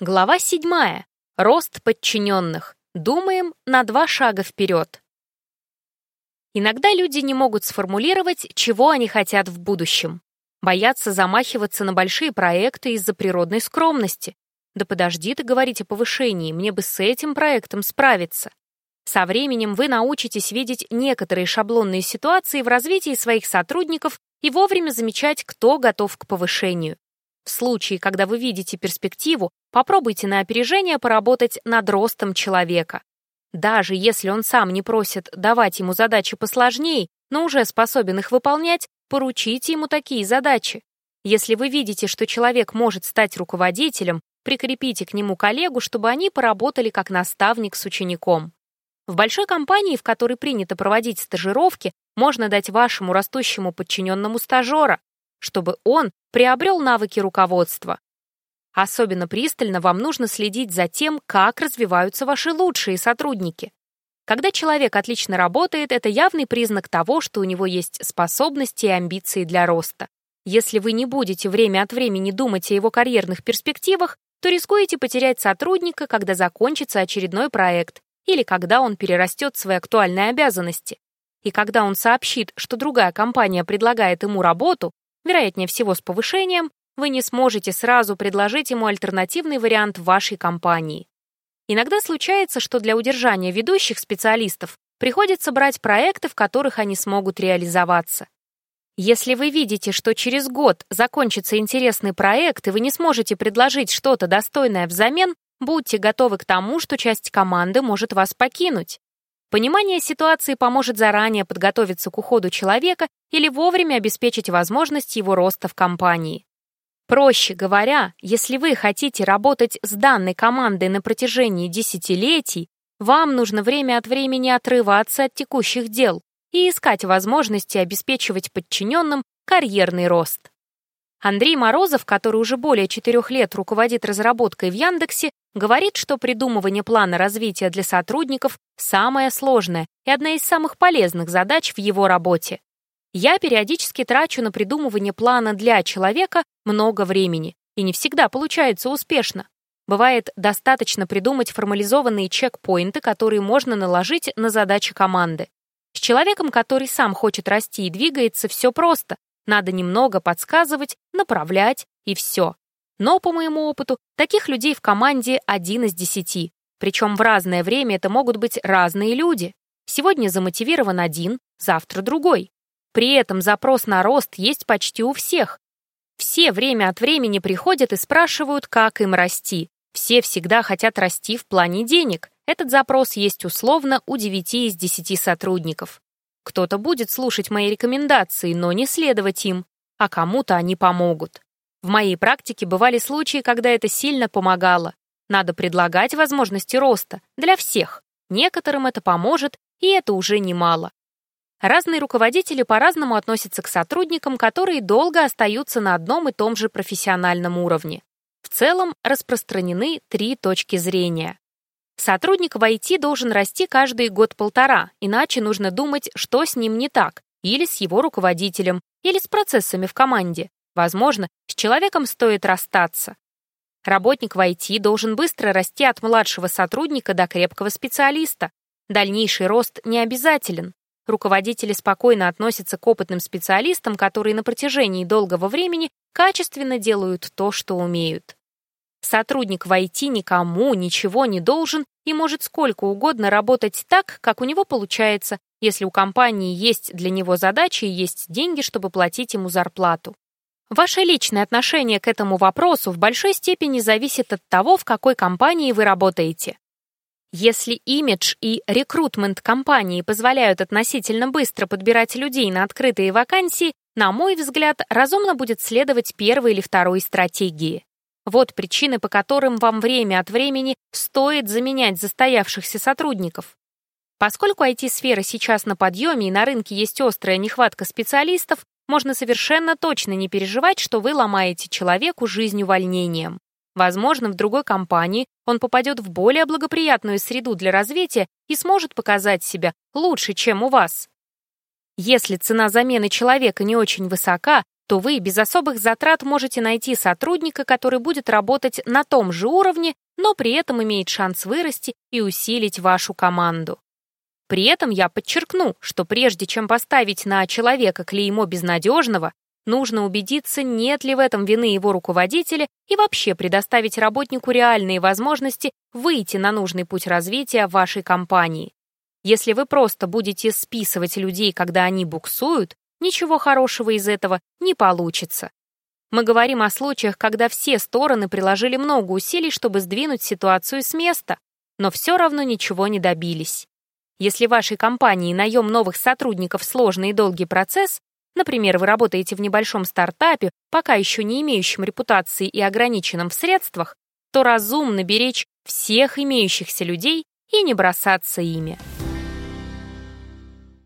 Глава 7. Рост подчиненных. Думаем на два шага вперед. Иногда люди не могут сформулировать, чего они хотят в будущем. Боятся замахиваться на большие проекты из-за природной скромности. Да подожди ты говорить о повышении, мне бы с этим проектом справиться. Со временем вы научитесь видеть некоторые шаблонные ситуации в развитии своих сотрудников и вовремя замечать, кто готов к повышению. В случае, когда вы видите перспективу, попробуйте на опережение поработать над ростом человека. Даже если он сам не просит давать ему задачи посложнее, но уже способен их выполнять, поручите ему такие задачи. Если вы видите, что человек может стать руководителем, прикрепите к нему коллегу, чтобы они поработали как наставник с учеником. В большой компании, в которой принято проводить стажировки, можно дать вашему растущему подчиненному стажера, чтобы он приобрел навыки руководства. Особенно пристально вам нужно следить за тем, как развиваются ваши лучшие сотрудники. Когда человек отлично работает, это явный признак того, что у него есть способности и амбиции для роста. Если вы не будете время от времени думать о его карьерных перспективах, то рискуете потерять сотрудника, когда закончится очередной проект или когда он перерастет свои актуальные обязанности. И когда он сообщит, что другая компания предлагает ему работу, вероятнее всего с повышением, вы не сможете сразу предложить ему альтернативный вариант вашей компании. Иногда случается, что для удержания ведущих специалистов приходится брать проекты, в которых они смогут реализоваться. Если вы видите, что через год закончится интересный проект, и вы не сможете предложить что-то достойное взамен, будьте готовы к тому, что часть команды может вас покинуть. Понимание ситуации поможет заранее подготовиться к уходу человека или вовремя обеспечить возможность его роста в компании. Проще говоря, если вы хотите работать с данной командой на протяжении десятилетий, вам нужно время от времени отрываться от текущих дел и искать возможности обеспечивать подчиненным карьерный рост. Андрей Морозов, который уже более четырех лет руководит разработкой в Яндексе, говорит, что придумывание плана развития для сотрудников самое сложное и одна из самых полезных задач в его работе. Я периодически трачу на придумывание плана для человека много времени, и не всегда получается успешно. Бывает достаточно придумать формализованные чекпоинты, которые можно наложить на задачи команды. С человеком, который сам хочет расти и двигается, все просто. Надо немного подсказывать, направлять и все. Но, по моему опыту, таких людей в команде один из десяти. Причем в разное время это могут быть разные люди. Сегодня замотивирован один, завтра другой. При этом запрос на рост есть почти у всех. Все время от времени приходят и спрашивают, как им расти. Все всегда хотят расти в плане денег. Этот запрос есть условно у 9 из 10 сотрудников. Кто-то будет слушать мои рекомендации, но не следовать им, а кому-то они помогут. В моей практике бывали случаи, когда это сильно помогало. Надо предлагать возможности роста для всех. Некоторым это поможет, и это уже немало. Разные руководители по-разному относятся к сотрудникам, которые долго остаются на одном и том же профессиональном уровне. В целом распространены три точки зрения. Сотрудник в IT должен расти каждый год-полтора, иначе нужно думать, что с ним не так, или с его руководителем, или с процессами в команде. Возможно, с человеком стоит расстаться. Работник в IT должен быстро расти от младшего сотрудника до крепкого специалиста. Дальнейший рост не обязателен. Руководители спокойно относятся к опытным специалистам, которые на протяжении долгого времени качественно делают то, что умеют. Сотрудник в IT никому ничего не должен и может сколько угодно работать так, как у него получается, если у компании есть для него задачи и есть деньги, чтобы платить ему зарплату. Ваше личное отношение к этому вопросу в большой степени зависит от того, в какой компании вы работаете. Если имидж и рекрутмент компании позволяют относительно быстро подбирать людей на открытые вакансии, на мой взгляд, разумно будет следовать первой или второй стратегии. Вот причины, по которым вам время от времени стоит заменять застоявшихся сотрудников. Поскольку IT-сфера сейчас на подъеме и на рынке есть острая нехватка специалистов, можно совершенно точно не переживать, что вы ломаете человеку жизнь увольнением. Возможно, в другой компании он попадет в более благоприятную среду для развития и сможет показать себя лучше, чем у вас. Если цена замены человека не очень высока, то вы без особых затрат можете найти сотрудника, который будет работать на том же уровне, но при этом имеет шанс вырасти и усилить вашу команду. При этом я подчеркну, что прежде чем поставить на человека клеймо безнадежного, нужно убедиться, нет ли в этом вины его руководителя и вообще предоставить работнику реальные возможности выйти на нужный путь развития вашей компании. Если вы просто будете списывать людей, когда они буксуют, ничего хорошего из этого не получится. Мы говорим о случаях, когда все стороны приложили много усилий, чтобы сдвинуть ситуацию с места, но все равно ничего не добились. Если вашей компании наем новых сотрудников сложный и долгий процесс, например, вы работаете в небольшом стартапе, пока еще не имеющем репутации и ограниченном в средствах, то разумно беречь всех имеющихся людей и не бросаться ими.